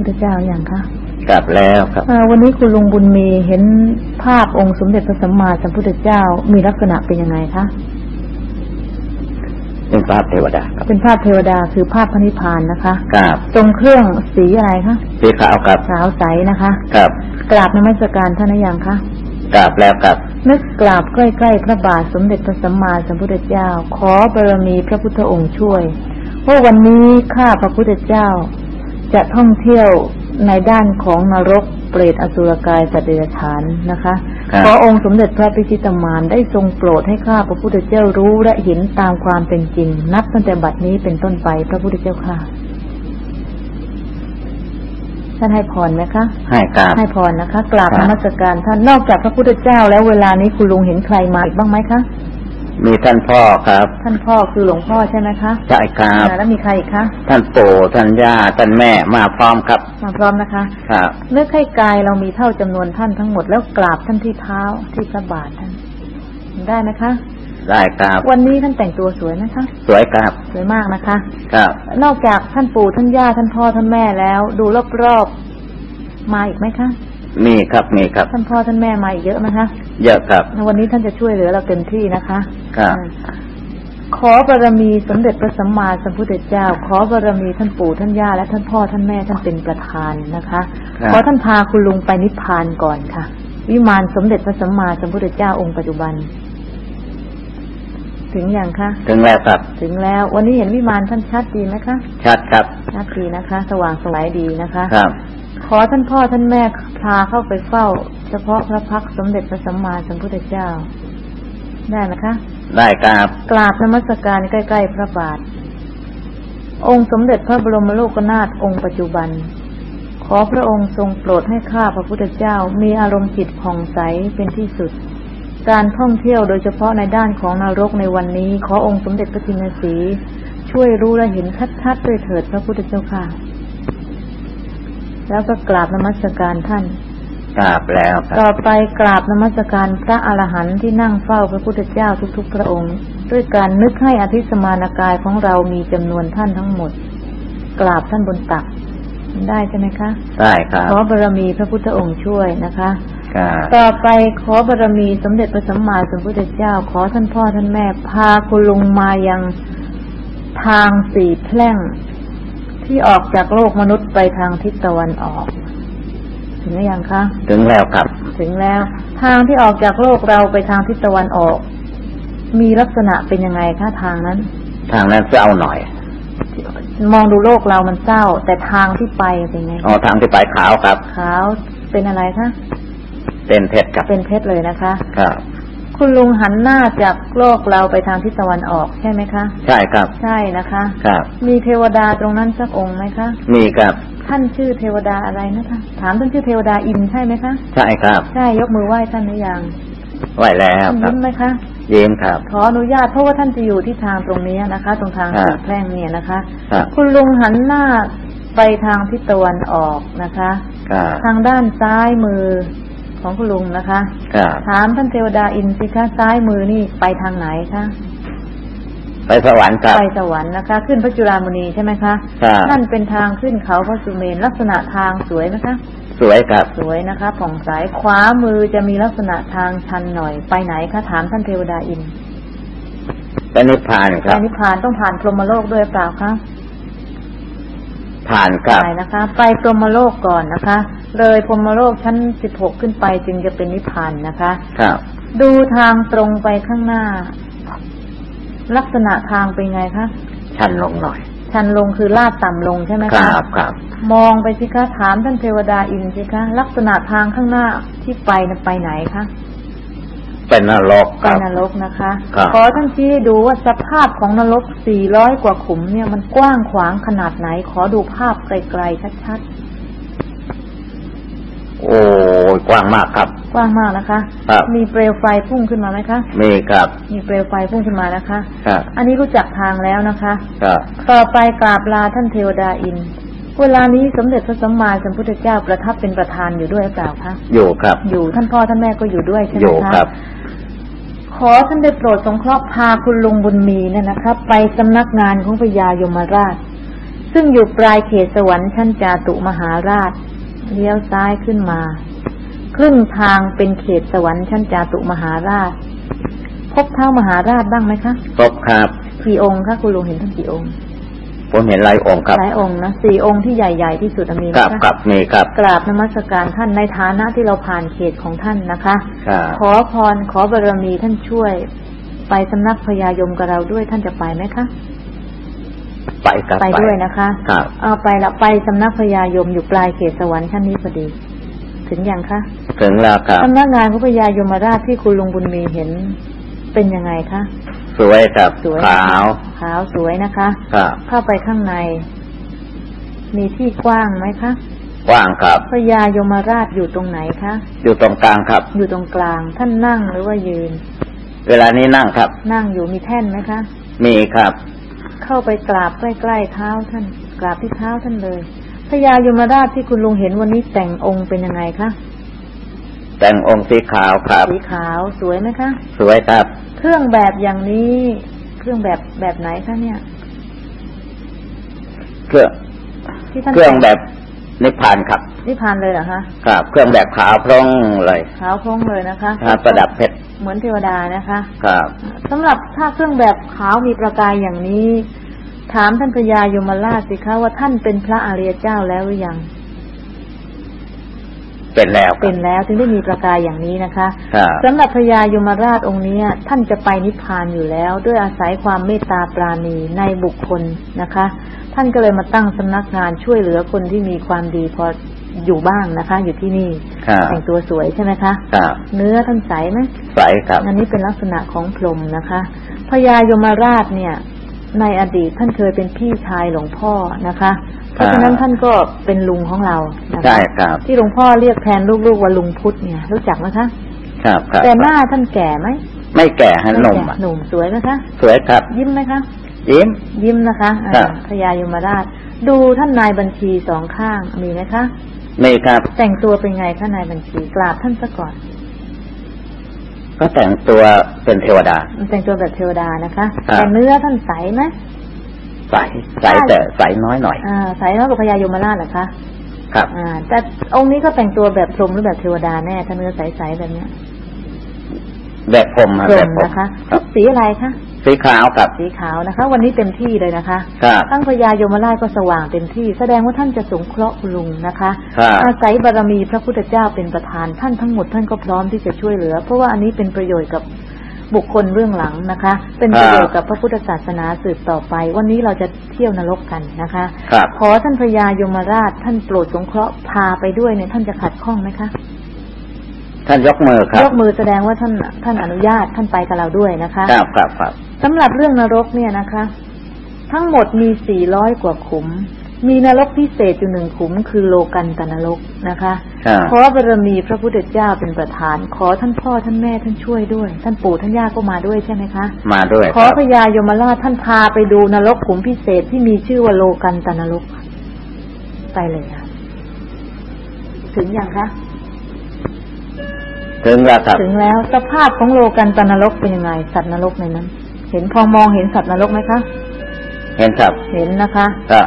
พุทธเจ้าอย่างคะกลับแล้วครับอ่าวันนี้คุณลุงบุญมีเห็นภาพองค์สมเด็จพระสัมมาสัมพุทธเจ้ามีลักษณะเป็นยังไงคะเป็นภาพเทวดาครับเป็นภาพเทวดาคือภาพพระนิพพานนะคะกราบทรงเครื่องสีอะไรคะสีขาวครับขาวใสนะคะครับกราบนมัสการท่านหรือยังคะกราบแล้วครับนึกกราบใกล้ๆพระบาทสมเด็จพระสัมมาสัมพุทธเจ้า ขอบารมีพระพุทธองค์ช่วยว่าวันนี้ข้าพระพุทธเจ้า จะท่องเที่ยวในด้านของนรกเปรตอสุรกายสัตว์เดรัจฉานนะคะครับขอองค์สมเด็จพระพิชิตามารได้ทรงโปรดให้ข้าพระพุทธเจ้ารู้และเห็นตามความเป็นจริง นับตั้งแต่บัดนี้เป็นต้นไปพระพุทธเจ้าค่ะท่านให้พรไหมคะ ให้กราบให้พรนะคะ กราบครันบมัสการท่านนอกจากพระพุทธเจ้าแล้วเวลานี้คุณลุงเห็นใครมาอีกบ้างไหมคะ มีท่านพ่อครับ ท่านพ่อคือหลวงพ่อใช่ไหมคะใช่ครับอ่าแล้วมีใครอีกคะท่านปู่ท่านย่าท่านแม่มาพร้อมครับ มาพร้อมนะคะครับเลือกให้กายเรามีเท่าจำนวนท่านทั้งหมดแล้วกราบท่านที่เท้าที่พระบาทท่านได้ไหมคะได้ครับ วันนี้ท่านแต่งตัวสวยนะคะ สวยครับ สวยมากนะคะ ครับ นอกจากท่านปู่ท่านย่าท่านพ่อท่านแม่แล้ว ดูรอบๆมาอีกไหมคะ มีครับมีครับ ท่านพ่อท่านแม่มาอีกเยอะไหมคะเยอะครับวันนี้ท่านจะช่วยเหลือเราเต็มที่นะคะครับอ่าขอบารมีสมเด็จพระสัมมาสัมพุทธเจ้า ขอบารมีท่านปู่ท่านย่าและท่านพ่อท่านแม่ท่านเป็นประธานนะคะครับขอท่านพาคุณลุงไปนิพพานก่อนค่ะ วิมานสมเด็จพระสัมมาสัมพุทธเจ้าองค์ปัจจุบัน ถึงอย่างคะถึงแล้วครับ ถึงแล้ว วันนี้เห็นวิมานท่านชัดดีไหมคะ ชัดครับชัดดีนะคะ สว่างสวยดีนะคะ ครับ ขอท่านพ่อท่านแม่พาเข้าไปเฝ้า เฉพาะพระพักตร์สมเด็จพระสัมมาสัมพุทธเจ้า ได้ไหมคะ ได้ครับกราบนมัสการใกล้ ๆ พระบาท องค์สมเด็จพระบรมโลกนาถองค์ปัจจุบัน ขอพระองค์ทรงโปรดให้ข้าพระพุทธเจ้ามีอารมณ์จิตผ่องใสเป็นที่สุด การท่องเที่ยวโดยเฉพาะในด้านของนรกในวันนี้ ขอองค์สมเด็จพระจินสีช่วยรู้และเห็นชัดๆด้วยเถิดพระพุทธเจ้าค่ะ แล้วก็กราบนมัสการท่าน กราบแล้วคต่รัอบไปกราบนมัสการพระอรหันต์ที่นั่งเฝ้าพระพุทธเจ้าทุกๆ พระองค์ ด้วยการนึกให้อธิสมานกายของเรามีจำนวนท่านทั้งหมด กราบท่านบนตัก ได้ใช่ไหมคะ ได้ครับ ขอบารมีพระพุทธองค์ช่วยนะคะครับต่อไปขอบารมีสมเด็จพระสัมมาสัมพุทธเจ้า ขอท่านพ่อท่านแม่ พาคุณลุงมายังทางสี่แพร่ง ที่ออกจากโลกมนุษย์ไปทางทิศตะวันออก ถึงหรือยังคะ ถึงแล้วครับ ถึงแล้ว ทางที่ออกจากโลกเราไปทางทิศตะวันออก มีลักษณะเป็นยังไงคะทางนั้น ทางนั้นจะเอาหน่อย มองดูโลกเรามันเศร้า แต่ทางที่ไปเป็นไงอ๋อทางที่ไปขาวครับ ขาวเป็นอะไรคะเป็นเพชรครับเป็นเพชรเลยนะคะ ครับ คุณลุงหันหน้าจากโลกเราไปทางทิศตะวันออกใช่ไหมคะ ใช่ครับ ใช่นะคะ ครับ มีเทวดาตรงนั้นสักองค์ไหมคะ มีครับ ท่านชื่อเทวดาอะไรนะคะ ถามท่านชื่อเทวดาอินใช่ไหมคะ ใช่ครับ ใช่ยกมือไหว้ท่านหรือยังไหวแล้วท่านครับยิ้มไหมคะยิ้มครับ ขออนุญาตเพราะว่าท่านจะอยู่ที่ทางตรงนี้นะคะ ตรงทางครับสีแพร่งเนี่ยนะคะครับคุณลุงหันหน้าไปทางทิศตะวันออกนะคะครับทางด้านซ้ายมือ ของคุณลุงนะคะครับถามท่านเทวดาอินสิคะซ้ายมือนี่ไปทางไหนคะไปสวรรค์ครับไปสวรรค์นะคะ ขึ้นพระจุฬามณีใช่ไหมคะครับนั่นเป็นทางขึ้นเขาพระสุเมนลักษณะทางสวยไหมคะ สวยครับ สวยนะคะผ่องใสขวามือจะมีลักษณะทางชันหน่อยไปไหนคะถามท่านเทวดาอินไปนิพพานคไปรับนิพพานต้องผ่านพรหมโลกด้วยเปล่าคะผ่านครับไปนะคะ ไปพรหมโลกก่อนนะคะ เลยพรหมโลกชั้นสิบหกขึ้นไปจึงจะเป็นนิพพานนะคะ ครับ ดูทางตรงไปข้างหน้า ลักษณะทางเป็นไงคะ ชันลงหน่อย ชันลงคือลาดต่ำลงใช่ไหมคคะรับครับมองไปสิคะถามท่านเทวดาอินสิคะลักษณะทางข้างหน้าที่ไปนะไปไหนคะเป็นนรกไปครับนรกนะคะครับขอท่านชี้ให้ดูว่าสภาพของนรก 400 กว่าขุมเนี่ยมันกว้างขวางขนาดไหน ขอดูภาพไกลๆชัด โอ้ยกว้างมากครับๆกว้างมากนะคะครับมีเปลวไฟพุ่งขึ้นมาไหมคะมีครับ มีเปลวไฟพุ่งขึ้นมานะคะครับอันนี้รู้จักทางแล้วนะคะครับต่อไปกราบลาท่านเทวดาอินเวลานี้สมเด็จพระสัมมาสัมพุทธเจ้าประทับเป็นประธานอยู่ด้วยหรือเปล่าคะอยู่ครับ อยู่ท่านพ่อท่านแม่ก็อยู่ด้วยใช่ไหอมยู่คะครับ ขอท่านได้โปรดสงเคราะห์พาคุณลุงบุญมีเนี่ยนะครับ ไปสำนักงานของพญายมราช ซึ่งอยู่ปลายเขตสวรรค์ชั้นจาตุมหาราช เลี้ยวซ้ายขึ้นมาครึ่งทางเป็นเขตสวรรค์ชั้นจาตุมหาราช พบเท้ามหาราชบ้างไหมคะครบครับกี่องค์คะคุณลุงเห็นท่านกี่องค์ผมเห็นหลายองค์ครับหลายองค์นะสี่องค์ที่ใหญ่ๆที่สุดมีไหมครับคะครับมีครับ กราบนมัสการท่านในฐานะที่เราผ่านเขตของท่านนะคะครับขอพรขอบารมีท่านช่วย ไปสำนักพญายมกับเราด้วยท่านจะไปไหมคะ ไปครับไปด้วยนะคะครับเอาไปละไปสำนักพญายมอยู่ปลายเขตสวรรค์ชั้นนี้พอดี ถึงยังคะถึงแล้วครับสำนักงานของพญายมราชที่คุณลุงบุญมีเห็นเป็นยังไงคะสวยครับสวยขาวขาวสวยนะคะครับเข้าไปข้างใน มีที่กว้างไหมคะกว้างครับพญายมราชอยู่ตรงไหนคะอยู่ตรงกลางครับ อยู่ตรงกลางท่านนั่งหรือว่ายืน เวลานี้นั่งครับ นั่งอยู่มีแท่นไหมคะมีครับ เข้าไปกราบใกล้ๆเท้าท่าน กราบที่เท้าท่านเลยพญายมราชที่คุณลุงเห็นวันนี้แต่งองค์เป็นยังไงคะแต่งองค์สีขาวครับ สีขาวสวยไหมคะ สวยครับ เครื่องแบบอย่างนี้ เครื่องแบบแบบไหนคะเนี่ย เครื่องที่ท่านเครื่องต่แบบนิพพานครับนิพพานเลยเหรอคะครับ เครื่องแบบขาวพร่องเลยขาวโพลงเลยนะคะครับประดับเพชร เหมือนเทวดานะคะครับสำหรับถ้าเครื่องแบบขาวมีประกายอย่างนี้ ถามท่านพญายมราชสิคะว่าท่านเป็นพระอริยเจ้าแล้วหรือยัง เป็นแล้วคเป็รับนแล้วถึงได้มีประกายอย่างนี้นะคะครับสำหรับพญายมราชองค์เนี้ยท่านจะไปนิพพานอยู่แล้ว ด้วยอาศัยความเมตตาปราณีในบุคคลนะคะ ท่านก็เลยมาตั้งสำนักงานช่วยเหลือคนที่มีความดีพอ อยู่บ้างนะคะ อยู่ที่นี่ครับแต่งตัวสวยใช่ไหมคะครับเนื้อท่านใสไหมใสครับอันนี้เป็นลักษณะของพรหมนะคะพญายมราชเนี่ย ในอดีตท่านเคยเป็นพี่ชายหลวงพ่อนะคะ เพราะฉะนั้นท่านก็เป็นลุงของเรานะคะใช่ครับ ที่หลวงพ่อเรียกแทนลูกๆว่าลุงพุทธเนี่ย รู้จักไหมคะ ครับครับแต่หน้าท่านแก่ไหมไม่แก่ฮะหนุ่มไแก่อะหนุ่มสวยไหมคะสวยครับ ยิ้มไหมคะยิ้มยิ้มนะคะอ่าครับพญายมราช ดูท่านนายบัญชีสองข้างมีไหมคะ มีครับ แต่งตัวเป็นไงคะนายบัญชีกราบท่านซะก่อน ก็แต่งตัวเป็นเทวดามันแต่งตัวแบบเทวดานะคะครับแต่เนื้อท่านใสไหมใสใสแต่ใสน้อยหน่อยอ่าใสน้อยกว่าพญายมราชเหรอคะครับ อ่า แต่องค์นี้ก็แต่งตัวแบบพรหมหรือแบบเทวดาแน่ถ้าเนื้อใสๆแบบเนี้ยแบบผมฮะพรแบหบมผมนะคะครับสีอะไรคะ สีขาวครับสีขาวนะคะ วันนี้เต็มที่เลยนะคะครับทั้งพญายมราชก็สว่างเต็มที่ แสดงว่าท่านจะสงเคราะห์คุณลุงนะคะครับอาศัยบารมีพระพุทธเจ้าเป็นประธานท่านทั้งหมดท่านก็พร้อมที่จะช่วยเหลือ เพราะว่าอันนี้เป็นประโยชน์กับบุคคลเรื่องหลังนะคะ เป็นประโยชน์กับพระพุทธศาสนาสืบต่อไป วันนี้เราจะเที่ยวนรกกันนะคะครับขอท่านพญายมราช ท่านโปรดสงเคราะห์พาไปด้วยเนี่ยท่านจะขัดข้องไหมคะท่านยกมือครับยกมือแสดงว่าท่านท่านอนุญาตท่านไปกับเราด้วยนะคะ ครับครับครับ สำหรับเรื่องนรกเนี่ยนะคะ ทั้งหมดมี400กว่าขุม มีนรกพิเศษอยู่หนึ่งขุม คือโลกันตนรกนะคะครับขอบารมีพระพุทธเจ้าเป็นประธาน ขอท่านพ่อท่านแม่ท่านช่วยด้วย ท่านปู่ท่านย่าก็มาด้วยใช่ไหมคะ มาด้วยขคอรับพญายมราชท่านพาไปดูนรกขุมพิเศษที่มีชื่อว่าโลกันตนรกไปเลยค่ะถึงยังคะถึงแล้วครับถึงแล้วสภาพของโลกันตนรกเป็นยังไง สัตว์นรกในนั้น เห็นพอมองเห็นสัตว์นรกไหมคะ เห็นครับเห็นนะคะครับ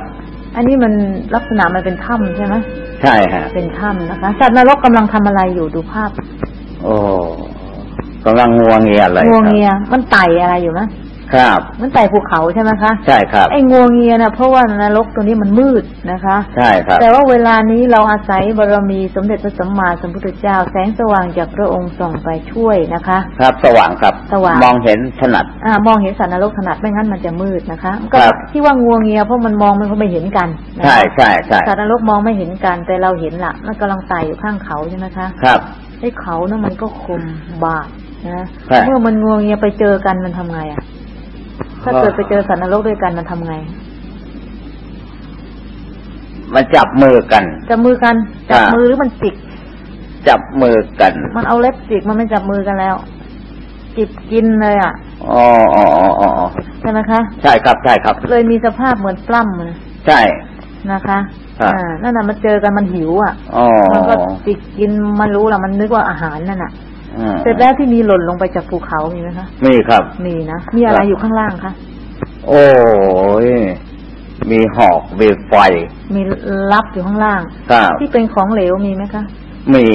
อันนี้มันลักษณะมันเป็นถ้ำใช่ไหมใช่ฮะเป็นถ้ำนะคะ สัตว์นรกกำลังทำอะไรอยู่ดูภาพ โอ้กำลังงัวเงียอะไรงัวครับเงียมันไต่อะไรอยู่ไหม ครับมันไต่ภูเขาใช่ไหมคะใช่ครับไอ้งัวเงียนะเพราะว่านรกตัวนี้มันมืดนะคะ ใช่ครับ แต่ว่าเวลานี้เราอาศัยบารมีสมเด็จพระสัมมาสัมพุทธเจ้าแสงสว่างจากพระองค์ส่องไปช่วยนะคะ ครับสว่างครับสว่างมองเห็นถนัดอ่ามองเห็นสัตว์นรกถนัดไม่งั้นมันจะมืดนะคะก็ครับที่ว่างัวเงียเพราะมันมองมันก็ไม่เห็นกันนะคะใช่ใช่ใช่สัตว์นรกมองไม่เห็นกันแต่เราเห็นละมันกำลังไต่อยู่ข้างเขาใช่ไหมคะครับไอ้เขานะมันก็คมบาดนะใช่เมื่อมันงวงเงียไปเจอกันมันทำไงอะ ถ้าเกิดไปเจอสัตว์นรกด้วยกันมันทำไง มันจับมือกัน จับมือกัน จับอ่ามืมือหรือมันจิก จับมือกัน มันเอาเล็บจิกมันไม่จับมือกันแล้ว จิบกินเลยอะอ๋ออ๋ออ๋ออ๋อใช่ไหมคะ ใช่ครับ ใช่ครับ เลยมีสภาพเหมือนปล้ำเลยใช่นะคะครับอ่านั่นน่ะมันเจอกันมันหิวอะอ๋อมันก็จิกกินมันรู้ละมันนึกว่าอาหารนั่นน่ะอืม เสร็จแล้วที่มีหล่นลงไปจากภูเขามีไหมคะมีครับ มีนะมีอะไรครับอยู่ข้างล่างคะโอ้ยมีหอกมีไฟ มีลับอยู่ข้างล่างครับที่เป็นของเหลวมีไหมคะมี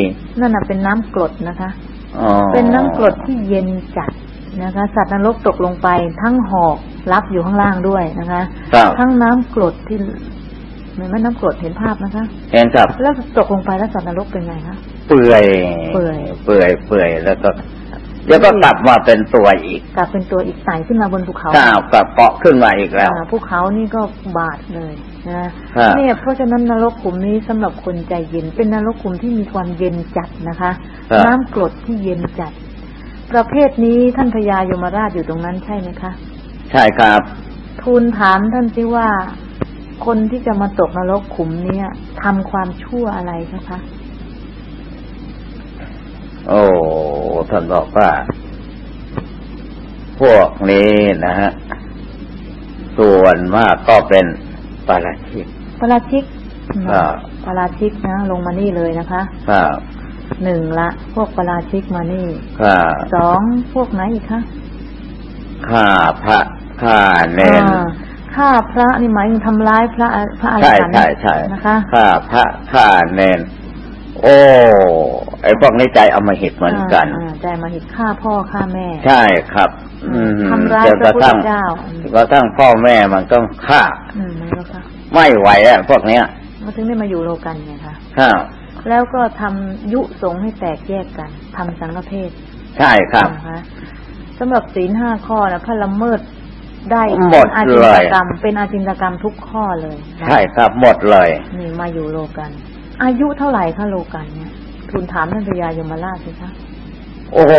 นั่นน่ะเป็นน้ำกรดนะคะอ๋อเป็นน้ำกรดที่เย็นจัดนะคะ สัตว์นรกตกลงไปทั้งหอกรับอยู่ข้างล่างด้วยนะคะครับทั้งน้ำกรดที่เหมือนว่าน้ำกรดเห็นภาพนะคะเห็นครับแล้วตกลงไปแล้วสัตว์นรกเป็นไงคะ เปื่อยเปื่อยเปื่อยเปื่อยแล้วก็แล้วก็กลับมาเป็นตัวอีก กลับเป็นตัวอีกไต่ขึ้นมาบนภูเขาก้าวกลับเกาะขึ้นมาอีกแล้วอ่าภูเขานี่ก็บาดเลยนะครับเนี่ยเพราะฉะนั้นนรกขุมนี้สำหรับคนใจเย็น เป็นนรกขุมที่มีความเย็นจัดนะคะครับน้ำกรดที่เย็นจัด ประเภทนี้ท่านพญายมราชอยู่ตรงนั้นใช่ไหมคะ ใช่ครับ ทูลถามท่านสิว่า คนที่จะมาตกนรกขุมเนี้ยทำความชั่วอะไรคะ โอ้ท่านบอกว่า พวกนี้นะฮะ ส่วนมากก็เป็นปาราชิกปาราชิกครับปาราชิกนะ ลงมานี่เลยนะคะครับหนึ่งละ พวกปาราชิกมานี่ครับสองพวกไหนอีกคะข้าพระข้าเนนอ่าฆ่าพระนี่หมายถึงทำร้ายพระพระอรใช่หันต์ใช่ใช่นะคะข้าพระข้าเนน โอ้ไอ้พวกนี้ใจอมหิตเหมือนกันอ่าใจมาหิตฆ่าพ่อฆ่าแม่ ใช่ครับอืมทำร้ายจนพกระระพุทธทั่งเจ้ากระทั่งพ่อแม่มันก็ฆ่าอืมไม่รู้ค่ะไม่ไหวอะพวกเนี้ยมาถึงได้มาอยู่โลกันไงคะครับแล้วก็ทำยุสงฆ์ให้แตกแยกกันทำสังฆเพศใช่ครับนะคะสำหรับศีลห้าข้อนะพระละเมิดได้หมดเป็นอาจินเลตยกรรมเป็นอาจินตกรรมทุกข้อเลยนะใช่ครับหมดเลยนี่มาอยู่โลกัน อายุเท่าไหร่คะโลกันเนี่ยทูลถามท่านพญายมราชสิคะโอ้โห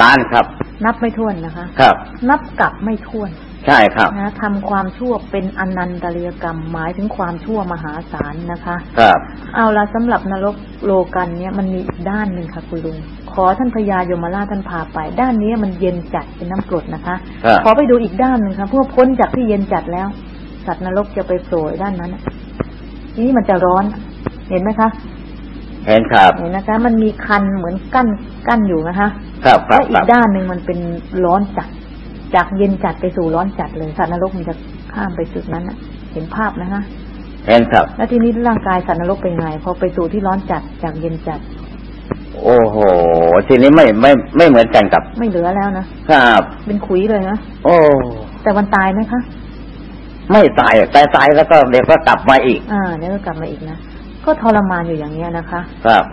นานครับ นับไม่ถ้วนนะคะ ครับ นับกลับไม่ถ้วน ใช่ครับนะทำความชั่วเป็นอนันตเรียกรรมหมายถึงความชั่วมหาศาลนะคะ ครับ เอาละสำหรับนรกโลกันเนี่ยมันมีอีกด้านหนึ่งค่ะคุณลุงขอท่านพญายมราชท่านพาไป ด้านนี้มันเย็นจัดเป็นน้ำกรดนะคะครับขอไปดูอีกด้านหนึ่งค่ะเพื่อพ้นจากที่เย็นจัดแล้ว สัตว์นรกจะไปโผล่ด้านนั้นน่ะทีนี้มันจะร้อน เห็นไหมคะ เห็นครับ เห็นนะคะ มันมีคันเหมือนกั้นกั้นอยู่นะคะครับครัและบอีครักบด้านหนึ่งมันเป็นร้อนจัด จากเย็นจัดไปสู่ร้อนจัดเลยสัตว์นรกมันจะข้ามไปจุดนั้นน่ะเห็นภาพนะคะเห็นครับ แล้วทีนี้ร่างกายสัตว์นรกเป็นยังไงพอไปสู่ที่ร้อนจัดจากเย็นจัด โอ้โห ทีนี้ไม่ไม่ไม่เหมือนกันกับ ไม่เหลือแล้วนะครับ เป็นขุยเลยนะโอ้ แต่วันตายไหมคะไม่ตายแต่ตายแล้วก็เดี๋ยวก็กลับมาอีก อ่าเดี๋ยวก็กลับมาอีกนะ ก็ทรมานอยู่อย่างเนี้ยนะคะ ครับ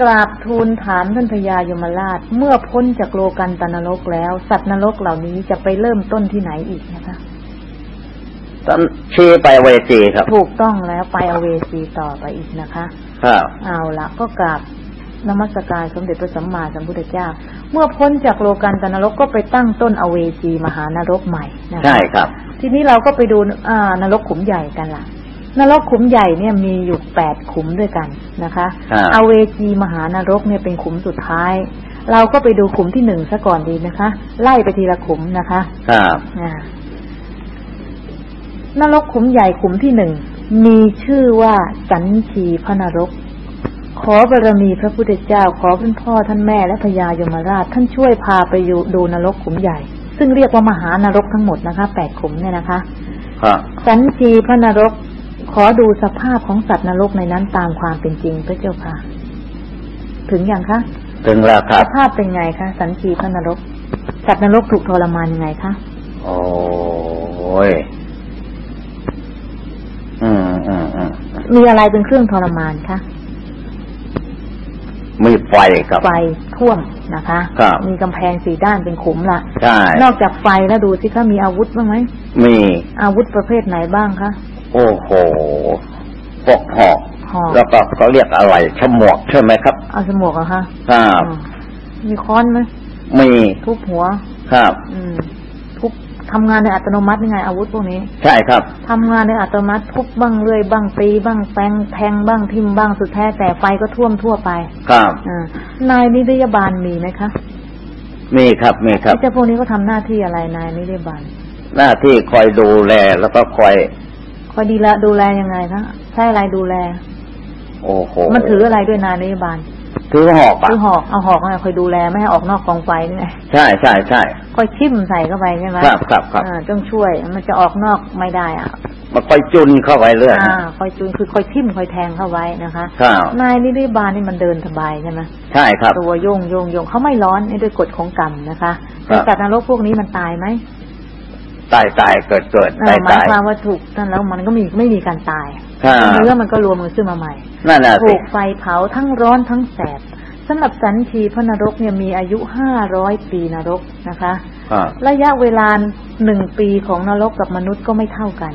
กราบทูลถามท่านพญายมราช เมื่อพ้นจากโลกันตนรกแล้ว สัตว์นรกเหล่านี้จะไปเริ่มต้นที่ไหนอีกนะคะตอนชี้ไปเวจีครับ ถูกต้องแล้วไปอเวจีต่อไปอีกนะคะ ครับ เอาละก็กราบนมัสการสมเด็จพระสัมมาสัมพุทธเจ้า เมื่อพ้นจากโลกันตนรกก็ไปตั้งต้นอเวจีมหานรกใหม่นะคะใช่ครับ ทีนี้เราก็ไปดูอ่านรกขุมใหญ่กันล่ะ นรกขุมใหญ่เนี่ยมีอยู่แปดขุมด้วยกันนะคะครับอเวจีมหานรกเนี่ยเป็นขุมสุดท้าย เราก็ไปดูขุมที่หนึ่งซะก่อนดีนะคะ ไล่ไปทีละขุมนะคะ ครับอ่านรกขุมใหญ่ขุมที่หนึ่งมีชื่อว่าสันชีพระนรก ขอบารมีพระพุทธเจ้า ขอเป็นพ่อท่านแม่และพญายมราช ท่านช่วยพาไปอยู่ดูนรกขุมใหญ่ ซึ่งเรียกว่ามหานรกทั้งหมดนะคะแปดขุมเนี่ยนะคะครับสันชีพระนรก ขอดูสภาพของสัตว์นรกในนั้นตามความเป็นจริงพระเจ้าค่ะ ถึงอย่างคะถึงแล้วครัสบภาพเป็นไงคะสันชีพระนรก สัตว์นรกถูกทรมานยังไงคะโอ้ยอืมอืมอืมมีอะไรเป็นเครื่องทรมานคะมีไฟครับ ไฟท่วมนะคะครับมีกำแพงสี่ด้านเป็นขุมละใช่นอกจากไฟแล้วดูสิคะมีอาวุธบ้างไหมมีอาวุธประเภทไหนบ้างคะ โอ้โหพวกหอกหอกแล้วก็เขาเรียกอะไรฉมวกใช่ไหมครับเอาสมวกเหรอคะครับอืมมีค้อนไหมมีทุบหัว ครับ อืมทุบทำงานในอัตโนมัติยังไงอาวุธพวกนี้ ใช่ครับทำงานในอัตโนมัติทุบบ้างเลื่อยบ้างตีบ้างแทงแทงบ้างทิ่มบ้างสุดแท้แต่ไฟก็ท่วมทั่วไป ครับอ่านายนิรยาบาลมีไหมคะมีครับมีครับเจ้าพวกนี้ก็ทำหน้าที่อะไรนายนิรยาบาลหน้าที่คอยดูแลแล้วก็คอย คอยดีละดูแลยังไงคะใช้อะไรดูแล โอ้โหมันถืออะไรด้วยนายนิรยาบาลถือหอกอะคือหอกเอาหอกมาคอยดูแลไม่ให้ออกนอกกองไฟนี่ไงใช่ใช่ใช่คอยทิ่มใส่เข้าไปใช่ไหมครับครับครับอ่าต้องช่วย มันจะออกนอกไม่ได้อะมาค่อยจุนเข้าไปเรื่อยอ่าคอยจูนคือคอยทิ่มคอยแทงเข้าไว้นะคะครับนายนิริบาลนี่มันเดินสบายใช่ไหมใช่ครับ ตัวโยงโยงโยงเขาไม่ร้อนนี่ด้วยกฎของกรรมนะคะครับแต่สัตว์นรกพวกนี้มันตายไหม ตายตายเกิดเกิดอ่าตายหมายตายความว่าถูกนั่นแล้วมันก็มีไม่มีการตายครับเนื้อมันก็รวมมือขึ้นมาใหม่นั่นน่ะถูสิกไฟเผาทั้งร้อนทั้งแสบสำหรับสันทีพระนรกเนี่ยมีอายุห้าร้อยปีนรกนะคะครับระยะเวลาหนึ่งปีของนรกกับมนุษย์ก็ไม่เท่ากัน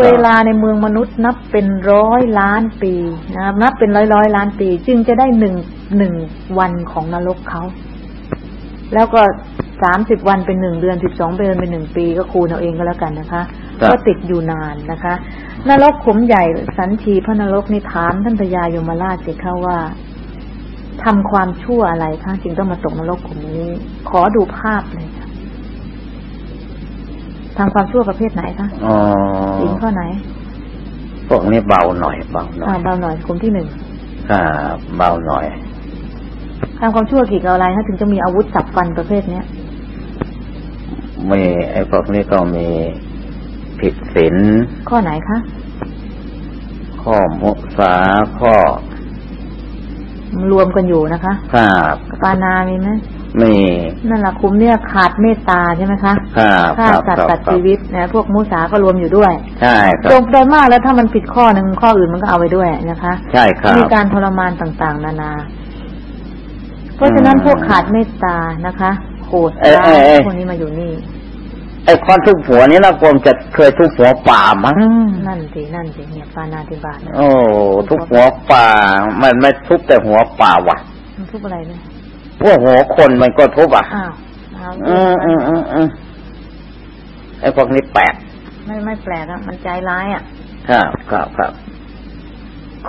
เวลาในเมืองมนุษย์นับเป็นร้อยล้านปีนะครับนับเป็นร้อยร้อยล้านปี จึงจะได้หนึ่งหนึ่งวันของนรกเขาแล้วก็ สามสิบวันเป็นหนึ่งเดือนสิบสองเดือนเป็นหนึ่งปีก็คูณเอาเองก็แล้วกันนะคะครับก็ติดอยู่นานนะคะนรกขุมใหญ่สันทีพระนรกในถามท่านพญายมราชสิคะว่าทำความชั่วอะไรคะจึงต้องมาตกนรกขุมนี้ ขอดูภาพเลยค่ะทำความชั่วประเภทไหนคะอ๋อสินข้อไหนพวกนี้เบาหน่อยเบาหน่ออ่ายเบาหน่อยกลุ่มที่หนึ่งครับเบาหน่อยทำความชั่วกี่กับอะไรคะถึงจะมีอาวุธสับฟันประเภทเนี้ย มีไอ้พวกนี้ก็มีผิดศีลข้อไหนคะ ข้อมุสาข้อมันรวมกันอยู่นะคะครับปานามีไหมมีนั่นแหละคุ้มเนี่ยขาดเมตตาใช่ไหมคะครับฆ่าครับสัตครัว์บตัดชีวิตนะพวกมุสาก็รวมอยู่ด้วย ใช่ครัโดบยโดยมากแล้วถ้ามันผิดข้อหนึ่งข้ออื่นมันก็เอาไปด้วยนะคะ ใช่ครับมีการทรมานต่างๆ นานา เพราะฉะนั้นอืมพวกขาดเมตตานะคะ โหดเอ้ยร้าเอ้ยเอ้ยยพวกนี้มาอยู่นี่ไอ้คนทุบหัวนี่นะกรมจะเคยทุบหัวป่ามั้งนั่นสินั่นสิเนี่ยปานาติบาตนะโอ้ทุบหัวป่า มันไม่ทุบแต่หัวป่าว่ะมันทุบอะไรเนี่ยว่าหัวคนมันก็ทุบอะอ้าวเอาอืมอืมอืมอืมไอ้พวกนี้แปลกไม่ไม่แปลกอะมันใจร้ายอะครับครับครับ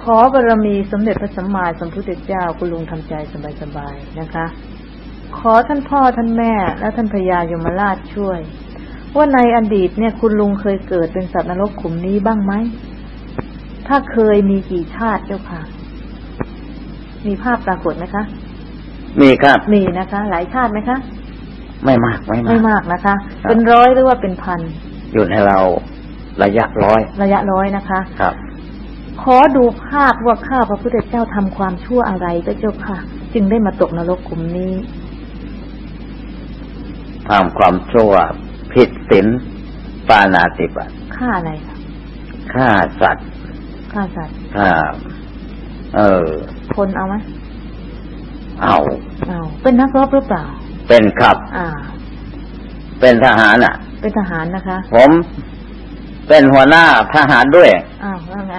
ขอบารมีสมเด็จพระสัมมาสัมพุทธเจ้าคุณลุงทำใจสบายๆนะคะ ขอท่านพ่อท่านแม่ และท่านพญายมราชช่วย ว่าในอดีตเนี่ยคุณลุงเคยเกิดเป็นสัตว์นรกขุมนี้บ้างไหม ถ้าเคยมีกี่ชาติเจ้าค่ะ มีภาพปรากฏไหมคะ มีครับ มีนะคะ หลายชาติไหมคะ ไม่มากไม่มากไม่มากนะคะครับเป็นร้อยหรือว่าเป็นพัน อยู่ในเราระยะร้อย ระยะร้อยนะคะ ครับ ขอดูภาพว่าข้าพระพุทธเจ้าทำความชั่วอะไรก็เจ้าค่ะ จึงได้มาตกนรกขุมนี้ ทำความชั่ว ผิดศีลปานาติบาตฆ่าอะไรคะฆ่าสัตว์ฆ่าสัตว์ฆ่าเออ คนเอาไหมเอา เอา เป็นนักรบหรือเปล่า เป็นครับ อ่า เป็นทหารอะ เป็นทหารนะคะ ผมเป็นหัวหน้าทหารด้วย อ้าวแล้วไง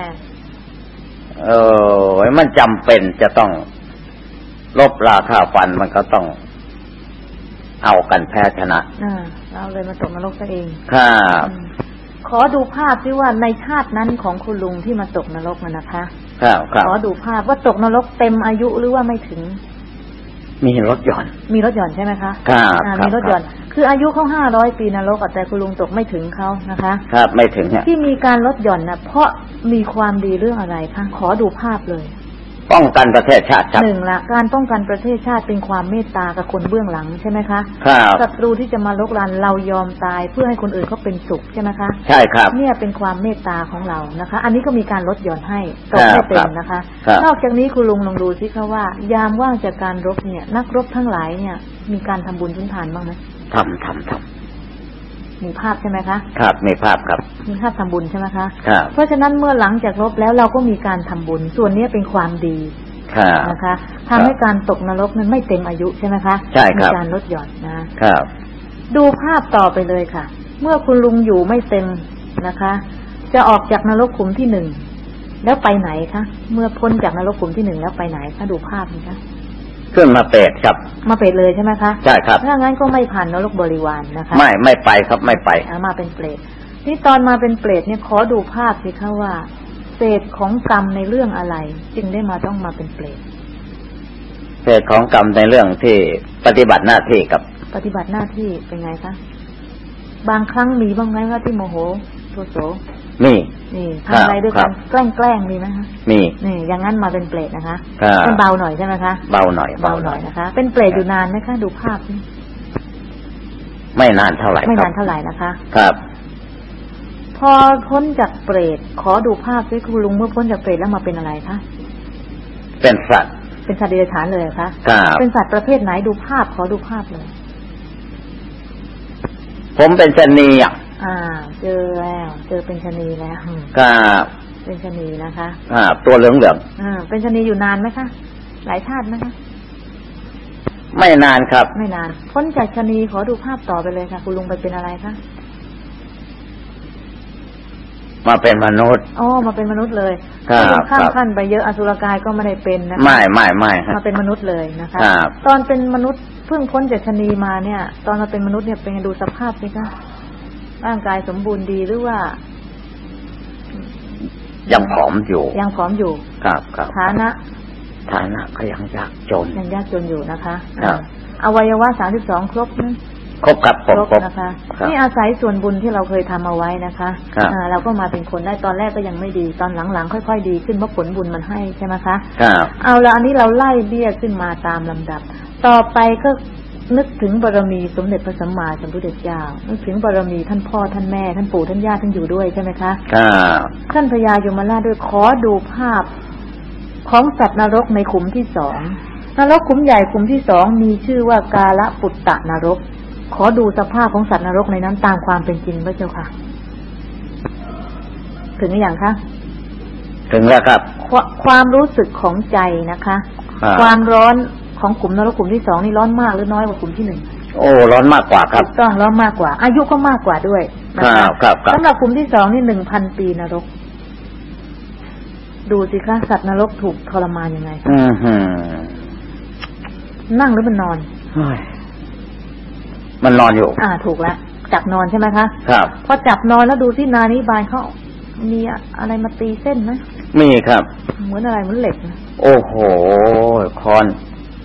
เออ มันจำเป็นจะต้องลบราค่าฟันมันก็ต้อง เอากันแพ้ชนะอ่าเราเลยมาตกนรกซะเองครับอืมขอดูภาพที่ว่าในชาตินั้นของคุณลุงที่มาตกนรกนะนะคะครับครับขอดูภาพว่าตกนรกเต็มอายุหรือว่าไม่ถึง มีรถยนต์มีรถหย่อนใช่ไหมคะครับอ่าครับมีรถหย่อน คืออายุเขาห้าร้อยปีนรกอะแต่คุณลุงตกไม่ถึงเขานะคะ ครับ ไม่ถึงฮะที่มีการลดหย่อนนะเพราะมีความดีเรื่องอะไรคะขอดูภาพเลย ป้องกันประเทศชาติครับหนึ่งละการป้องกันประเทศชาติเป็นความเมตตากับคนเบื้องหลังใช่ไหมคะครับศัตรูที่จะมาลบลานเรายอมตายเพื่อให้คนอื่นเขาเป็นสุขใช่ไหมคะ ใช่ครับ เนี่ยเป็นความเมตตาของเรานะคะ อันนี้ก็มีการลดหย่อนให้ตกครัไม่บเป็นครับนะคะครับนอกจากนี้คุณลุงลองดูสิคะว่า ยามว่างจากการรบเนี่ย นักรบทั้งหลายเนี่ย มีการทำบุญทุนทานบ้างไหมทำทำท มีภาพใช่ไหมคะำครับมีภาพครับมีภาพทำบุญใช่ไหมคะครับเพราะฉะนั้นเมื่อหลังจากรบแล้วเราก็มีการทำบุญ ส่วนนี้เป็นความดีครับนะคะทำให้การตกนรกนั้นไม่เต็มอายุใช่ไหมคะใช่ครับมีการลดหย่อนนะครับ ดูภาพต่อไปเลยค่ะ เมื่อคุณลุงอยู่ไม่เต็มนะคะ จะออกจากนรกขุมที่หนึ่งแล้วไปไหนคะเมื่อพ้นจากนรกขุมที่หนึ่งแล้วไปไหนคะดูภาพนี้คะ ขึ้นมาเป็ดครับ มาเปรตเลยใช่ไหมคะใช่ครับถ้างั้นก็ไม่ผ่านนรกบริวารนะคะ ไม่ไม่ไปครับไม่ไปอ่ามาเป็นเปรตนี่ตอนมาเป็นเปรตเนี่ยขอดูภาพสิคะว่า เศษของกรรมในเรื่องอะไร จึงได้มาต้องมาเป็นเปรตเศษของกรรมในเรื่องที่ปฏิบัติหน้าที่กับ ปฏิบัติหน้าที่เป็นไงคะบางครั้งมีบ้างไหมคะที่โมโหโทโส มีนี่ทำอะไรด้วยครักับนแกล้งแกล้งมีไหมคะมีนี่อย่างนั้นมาเป็นเปรตนะคะครับมันเบาหน่อยใช่ไหมคะเบาหน่อยเบาหน่อยนะคะ เป็นเปรตอยู่นานไหมคะดูภาพนี่ไม่นานเท่าไหร่ไม่ครันานเท่าไหร่นะคะ ครับ พอพ้นจากเปรตขอดูภาพด้วยคุณลุงเมื่อพ้นจากเปรตแล้วมาเป็นอะไรคะเป็นสัตว์ เป็นสัตว์เดรัจฉานเลยเหรอคะครับเป็นสัตว์ประเภทไหนดูภาพขอดูภาพเลยผมเป็นชะนีอะ อ่า เจอแล้ว เจอเป็นชะนีแล้วอืมครับเป็นชะนีนะคะครับตัวเหลืองเหลืองอ่าเป็นชะนีอยู่นานไหมคะหลายชาติไหมคะๆไม่นานครับ ไม่นานพ้นจากชะนีขอดูภาพต่อไปเลยค่ะคุณลุงไปเป็นอะไรคะมาเป็นมนุษย์อ๋อมาเป็นมนุษย์เลยครับณลุงข้ามครับขั้นไปเยอะอสุรกายก็ไม่ได้เป็นนะคะไม่ไม่ไม่ฮะมาเป็นมนุษย์เลยนะคะครับตอนเป็นมนุษย์เพิ่งพ้นจากชะนีมาเนี่ย ตอนมาเป็นมนุษย์เนี่ยเป็นไงดูสภาพสิคะ ร่างกายสมบูรณ์ดีหรือว่า ยังผอมอยู่ ยังผอมอยู่ ครับครับฐานะ ฐานะก็ยังยากจน ยังยากจนอยู่นะคะครับอ่าอวัยวะสามสิบสองครบไหมครบครับครบครบครบนะคะครับนี่อาศัยส่วนบุญที่เราเคยทำเอาไว้นะคะครับอ่าเราก็มาเป็นคนได้ตอนแรกก็ยังไม่ดี ตอนหลังๆ ค่อยๆ ดีขึ้นเพราะผลบุญมันให้ใช่ไหมคะครับเอาละอันนี้เราไล่เบี้ยขึ้นมาตามลำดับ ต่อไปก็ นึกถึงบารมีสมเด็จพระสัมมาสัมพุทธเจ้า นึกถึงบารมีท่านพ่อท่านแม่ท่านปู่ท่านย่าท่านอยู่ด้วยใช่ไหมคะครับท่านพญายมราชด้วยขอดูภาพของสัตว์นรกในขุมที่สองนรกขุมใหญ่ขุมที่สองมีชื่อว่ากาละปุตตะนรก ขอดูสภาพของสัตว์นรกในนั้นตามความเป็นจริงพระเจ้าค่ะ ถึงหรือยังคะถึงแล้วครับ ควความรู้สึกของใจนะคะครับความร้อน ของขุมนรกขุมที่สองนี่ร้อนมากหรือน้อยกว่าขุมที่หนึ่งโอ้ร้อนมากกว่าครับถูกต้องร้อนมากกว่า อายุก็มากกว่าด้วยนะครัคะบครับครับสำหรับขุมที่สองนี่หนึ่งพันปีนรก ดูสิคะสัตว์นรกถูกทรมานยังไงอือหือนั่งหรือมันนอนเฮ้ยมันนอนอยู่ อ่า ถูกแล้วจับนอนใช่ไหมคะ ครับ พอจับนอนแล้วดูที่นานี้บายเขามีอะไรมาตีเส้นไหมมีครับ เหมือนอะไรเหมือนเหล็กนะโอ้โหคอน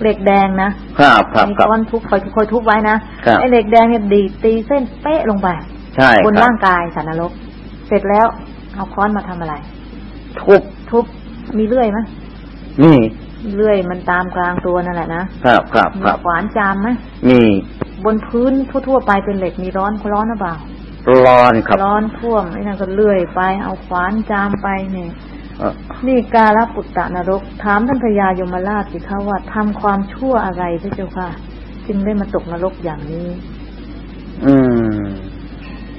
เหล็กแดงนะครับครับมีครับก้อนทุบคอยคอยทุบไว้นะครับไอ้เหล็กแดงเนี่ยดีดตีเส้นเป๊ะลงไปใช่บนครับร่างกายสัตว์นรก เสร็จแล้วเอาค้อนมาทำอะไร ทุบทุบมีเลื่อยไหมนี่เลื่อยมันตามกลางตัวนั่นแหละนะครับครับมีครับขวานจามไหมมีบนพื้นทั่วๆไปเป็นเหล็กมีร้อนร้อนหรือเปล่าร้อนครับร้อนท่วมไอ้นั่นก็เลื่อยไปเอาขวานจามไปเนี่ยเอ่อ นี่กาลปุตตะนรก ถามท่านพญายมราชสิคะว่าทำความชั่วอะไรพระเจ้าค่ะ จึงได้มาตกนรกอย่างนี้ อืม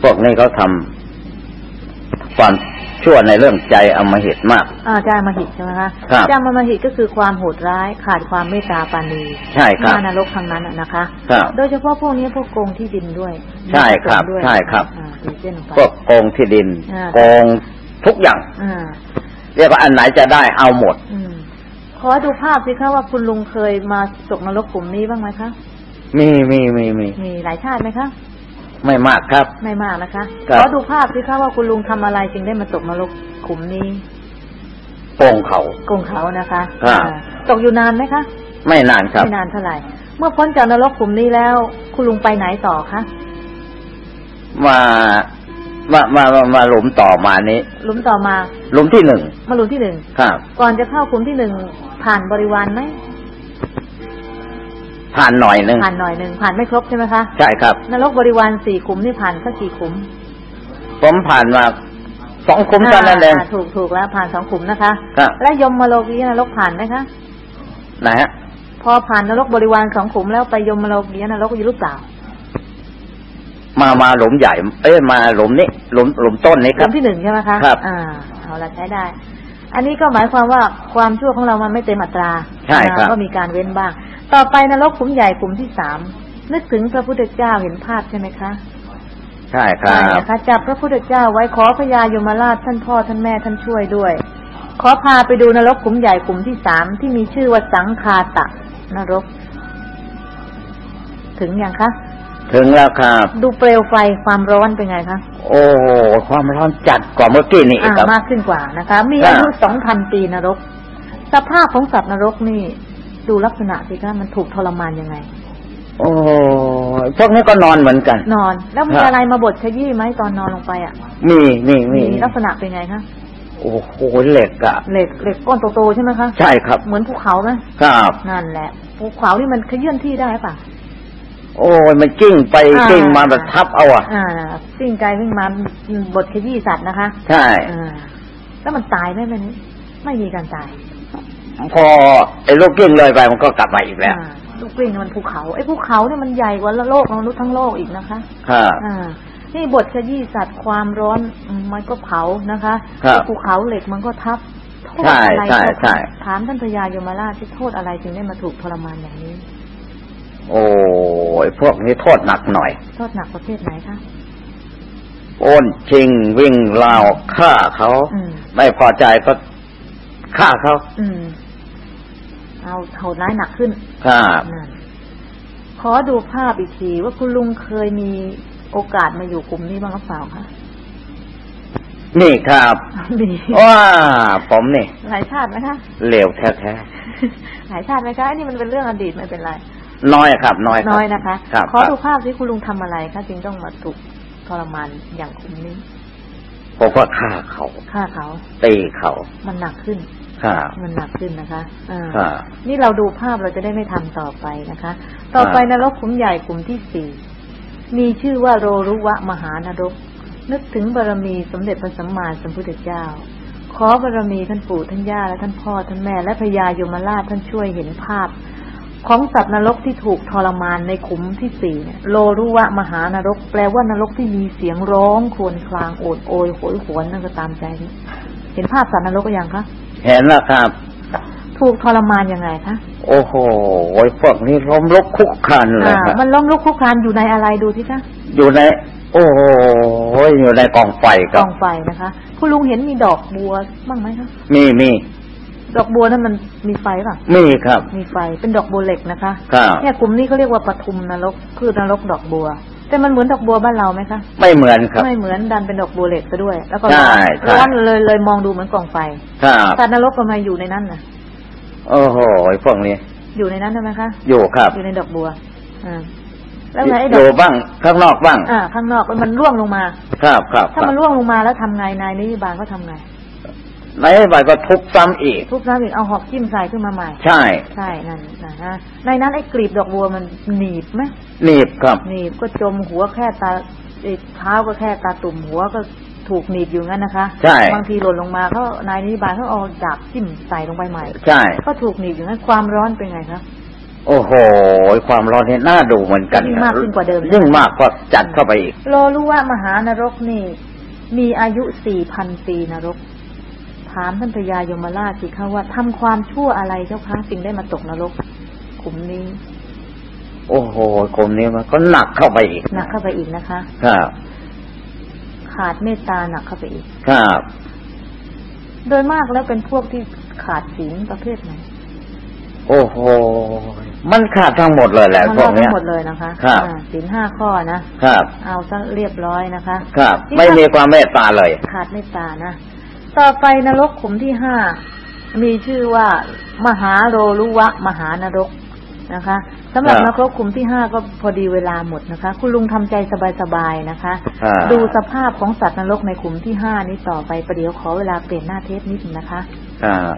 พวกนี้เขาทำความชั่วในเรื่องใจอำมหิตมากอาจารย์มหิตใช่ไหมคะครับจามมหิตก็คือความโหดร้ายขาดความเมตตาปราณีใช่ครับหน้านรกทางนั้นน่ะนะคะครับโดยเฉพาะพวกนี้พวกโกงที่ดินด้วย ใช่ครับด้วยใช่ครับอ่าตีเส้นไปพวกโกงที่ดินอ่าโกงทุกอย่างอ่า เรียกว่าอันไหนจะได้เอาหมดอืมขอดูภาพสิคะว่าคุณลุงเคยมาตกนรกกลุ่มนี้บ้างไหมคะ มีมีมีมีมีหลายชาติไหมคะ ไม่มากครับ ไม่มากนะคะครับขอดูภาพสิคะว่าคุณลุงทำอะไรจึงได้มาตกนรกขุมนี้โกงเขากงเขานะคะครับอ่าตกอยู่นานไหมคะ ไม่นานครับไม่นานเท่าไหร่ เมื่อพ้นจากนรกขุมนี้แล้ว คุณลุงไปไหนต่อคะมา มามามามาหลุมต่อมานี้ หลุมต่อมาหลุมที่หนึ่งมาหลุมที่หนึ่งครับ ก่อนจะเข้าขุมที่หนึ่งผ่านบริวารไหมผ่านหน่อยหนึ่งผ่านหน่อยหนึ่งผ่านไม่ครบใช่ไหมคะใช่ครับนรกบริวารสี่ขุมนี่ผ่านสักกี่ขุมผมผ่านมาสองคุ้มตอนนั้นเองาถูกถูกแล้วผ่านสองขุมนะคะครับและยมมาโลกีนรกผ่านไหมคะไหนฮะพอผ่านนรกบริวารสองขุมแล้วไปยมมาโลกีนรกอยู่หรือเปล่า มามาหลุมใหญ่ เอ้ยมาหลุมนี้หลุมหลุมต้นนี้กครัลุ่บมที่หนึ่งใช่ไหมคะครับอ่าเอาละใช้ได้ อันนี้ก็หมายความว่าความชั่วของเรามันไม่เต็มอัตราใช่ครับอ่าก็มีการเว้นบ้าง ต่อไปนรกขุมใหญ่ขุมที่สามนึกถึงพระพุทธเจ้าเห็นภาพใช่ไหมคะใช่ครัใช่บนะคะจับพระพุทธเจ้าไว้ขอพญายมราชท่านพ่อท่านแม่ท่านช่วยด้วย ขอพาไปดูนรกขุมใหญ่ขุมที่สามที่มีชื่อว่าสังคาตะนรก ถึงยังคะ ถึงแล้วครับดูเปลวไฟความร้อนเป็นไงคะโอ้โหความร้อนจัดกว่าเมื่อกี้นี่อีกอ่าครับมากขึ้นกว่านะคะ มีครับอายุสองพันปีนรก สภาพของสัตว์นรกนี่ ดูลักษณะสิคะมันถูกทรมานยังไง โอ้ยพวกนี้ก็นอนเหมือนกัน นอน แล้วมีครับอะไรมาบดขยี้ไหมตอนนอนลงไปอะมีมีมีลักษณะเป็นไงคะโอ้โหเหล็กอะเหล็กเหล็กก้อนโตๆใช่ไหมคะใช่ครับ เหมือนภูเขาไหมครับนั่นแหละภูเขานี่มันขยื่นที่ได้ป่ะ โอ้ยมันกิ้งไปอ่ากิ้งมาแบบทับเอาอะอ่าสิ่งกายวิ่งมาบดขยี้สัตว์นะคะ ใช่อ่าแล้วมันตายไหมมันไม่มีการตาย พอไอ้ลูกกิ้งเลยไปมันก็กลับมาอีกแล้วอ่าลูกกลิ้งมันภูเขาไอ้ภูเขาเนี่ยมันใหญ่กว่าโลกมนุษย์ทั้งโลกอีกนะคะครับอ่านี่บทขยี้สัตว์ความร้อนอืมมันก็เผานะคะครับภูเขาเหล็กมันก็ทับโทษใช่อะไรใช่เจ้าใช่คะถามท่านพญายมราชที่โทษอะไรจึงได้มาถูกทรมานอย่างนี้ โอ้ยพวกนี้โทษหนักหน่อย โทษหนักประเภทไหนคะโอนชิงวิ่งราวฆ่าเขาอืมไม่พอใจก็ฆ่าเขาอืมเอาโทษร้ายหนักขึ้นครับนั่นขอดูภาพอีกทีว่าคุณลุงเคยมีโอกาสมาอยู่กลุ่มนี้บ้างหรือเปล่าคะนี่ครับมีว่าผมนี่หลายชาติไหมคะเลวแท้หลายชาติไหมคะอันนี้มันเป็นเรื่องอดีตไม่เป็นไรๆ น้อยครับ น้อยครับน้อยนะคะครับขอครับดูภาพที่คุณลุงทำอะไรคะจึงต้องมาถูกทรมานอย่างกลุ่มนี้ผมว่าฆ่าเขาฆ่าเขาตีเขา มันหนักขึ้นครับมันหนักขึ้นนะคะอ่าครับนี่เราดูภาพเราจะได้ไม่ทำต่อไปนะคะ ต่อไปนรกขุมใหญ่กลุ่มที่สี่มีชื่อว่าโรรุวะมหานรก นึกถึงบารมีสมเด็จพระสัมมาสัมพุทธเจ้า ขอบารมีท่านปู่ท่านย่าและท่านพ่อท่านแม่และพญายมราชท่านช่วยเห็นภาพ ของสัตว์นรกที่ถูกทรมานในขุมที่สี่เนี่ยโลรุวะมหานรก แปลว่านรกที่มีเสียงร้องครวญครางโอดโอยโหยหวนนั่นก็ตามใจนี่เห็นภาพสัตว์นรกหรือยังคะเห็นแล้วครับ ถูกทรมานยังไงคะโอ้โหพวกนี้ล้มลุกคุกคานเลยอ่าครับมันล้มลุกคลุกคลานอยู่ในอะไรดูสิคะอยู่ใน โอ้โหอยู่ในกองไฟกครัอบงไฟนะคะคุณลุงเห็นมีดอกบัวบ้างไหมคะมีมี ดอกบัวนั้นมันมีไฟป่ะมีครับ มีไฟเป็นดอกบัวเหล็กนะคะครับเนี่ยกลุ่มนี้เขาเรียกว่าปทุมนรกคือนรกดอกบัว แต่มันเหมือนดอกบัวบ้านเราไหมคะไม่เหมือนครับ ไม่เหมือนดันเป็นดอกบัวเหล็กซะด้วย แล้วก็ใช่ร้อนใช่ร้อนเลยเลยมองดูเหมือนกองไฟครับสัตว์นรกทำไมอยู่ในนั้นน่ะโอ้โหพวกนี้อยู่ในนั้นใช่ไหมคะอยู่ครับ อยู่ในดอกบัวอ่าแล้วไงไอ้อดอยู่กบ้างข้างนอกบ้างอ่าข้างนอกมันร่วงลงมา ครับครับถ้ามันร่วงลงมาแล้วทำไงนายนิบาลก็ทำไง ในใบก็ทุบซ้ำอีก ทุบน้ำอีกเอาหอกจิ้มใส่ขึ้นมาใหม่ ใช่ ใช่นั่นนะฮะในนั้นไอ้กลีบดอกบัวมันหนีบไหมหนีบครับ หนีบก็จมหัวแค่ตาเอ่อเท้าก็แค่ตาตุ่มหัวก็ถูกหนีบอยู่งั้นนะคะ ใช่ บางทีหล่นลงมาเขานายนิบาลเขาเอาดาบจิ้มใส่ลงไปใหม่ ใช่ ก็ถูกหนีบอยู่งั้นความร้อนเป็นไงคะโอ้โห ความร้อนนี่น่าดูเหมือนกันยิ่งมากขึ้นกว่าเดิมยิ่งมากก็จัดเข้าไปอีกโลรู้ว่ามหานรกนี่ มีอายุสี่พันปีนรก ถามท่านพญายมราชสิคะว่าทำความชั่วอะไรเจ้าคะจึงได้มาตกนรกขุมนี้ โอ้โหกรมนี้มันก็หนักเข้าไปอีกหนักเข้าไปอีกนะคะ ครับ ขาดเมตตาหนักเข้าไปอีก ครับ โดยมากแล้วเป็นพวกที่ขาดศีลประเภทไหนโอ้โห มันขาดทั้งหมดเลยแหละมันพวรอกดเนี้ทั้ยงหมดเลยนะคะครับอ่าศีลห้าข้อนะครับ เอาซะเรียบร้อยนะคะ ครับนี่ไม่ค่ะมีความเมตตาเลย ขาดเมตตานะ ต่อไปนรกขุมที่ห้ามีชื่อว่ามหาโรรุวะ มหานรกนะคะสำหรับคนรับรกขุมที่ห้าก็พอดีเวลาหมดนะคะ คุณลุงทำใจสบายๆนะคะอ่าดูสภาพของสัตว์นรกในขุมที่ห้านี้ต่อไปประเดี๋ยวขอเวลาเปลี่ยนหน้าเทปนิดนึงนะคะครับ